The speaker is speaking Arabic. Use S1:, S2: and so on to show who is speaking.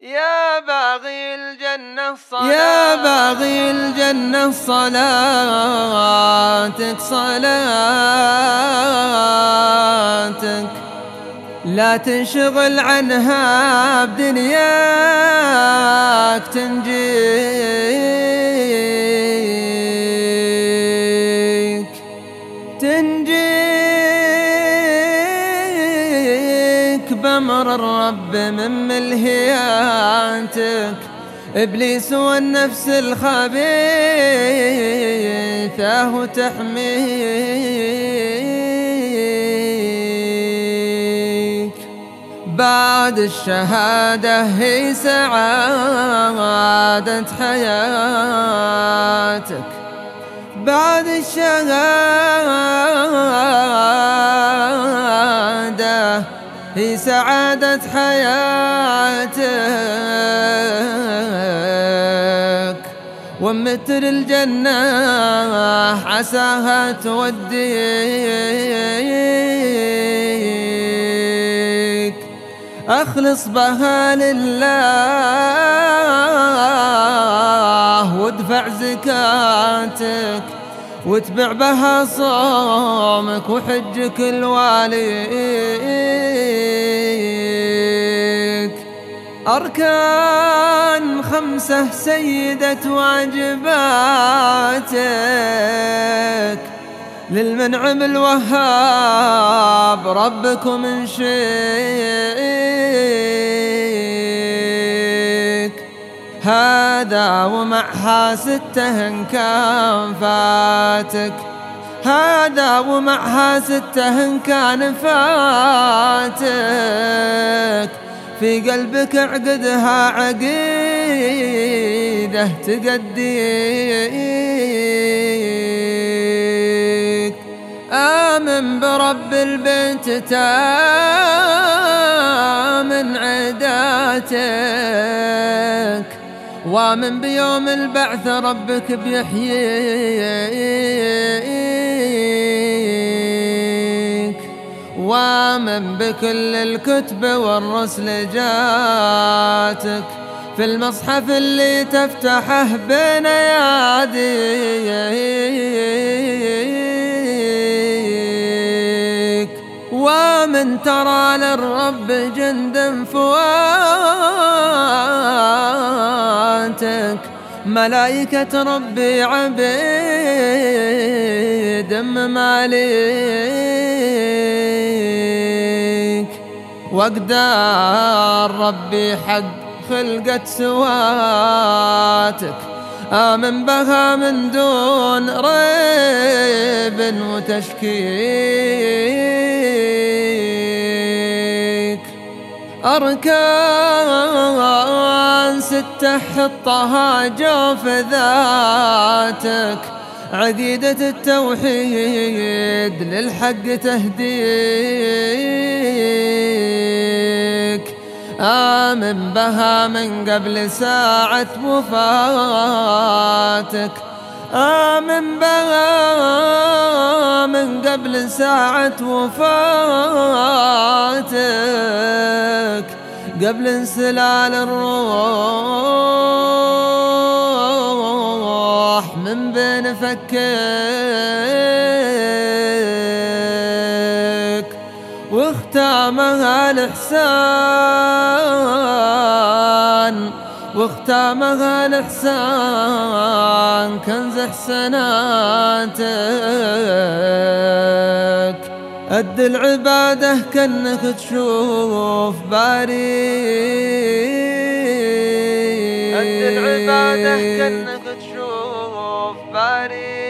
S1: يا باغي الجنة صلاتك
S2: يا باغي الجنة صلاتك صلاتك. لا تنشغل عنها بدنياك تنجيك بأمر الرب من ملهياتك. إبليس والنفس الخبيثة وتحميك بعد الشهادة هي سعادة حياتك. بعد الشهادة هي سعادة حياتك. ومتر الجنة عساها توديك. أخلص بها لله وادفع زكاتك واتبع بها صومك وحجك الواليك أركان خمسة سيدة واجباتك للمنعم الوهاب ربكم من شيك هذا ومعها ستة إن كان فاتك. هذا ومعها ستة إن كان فاتك. في قلبك عقدها عقيدة تقديك. آمن برب البيت تامن عداتك. وامن بيوم البعث ربك بيحييك. وامن بكل الكتب والرسل جاتك في المصحف اللي تفتحه بين يديك. ومن ترى للرب جند فواتك ملائكة ربي عبيد مماليك واقدار ربي حق خلقت سواتك. آمن بها من دون ريب وتشكيك. أركان ستة حطها جوف ذاتك. عقيدة التوحيد للحق تهديك. آمن بها من قبل ساعة وفاتك. آمن بها من قبل ساعة وفاتك. قبل انسلال الروح من بين فكك. واختامها الإحسان واختامها الإحسان كنز احسناتك أد العبادة كأنك تشوف باري أد العبادة كأنك تشوف باري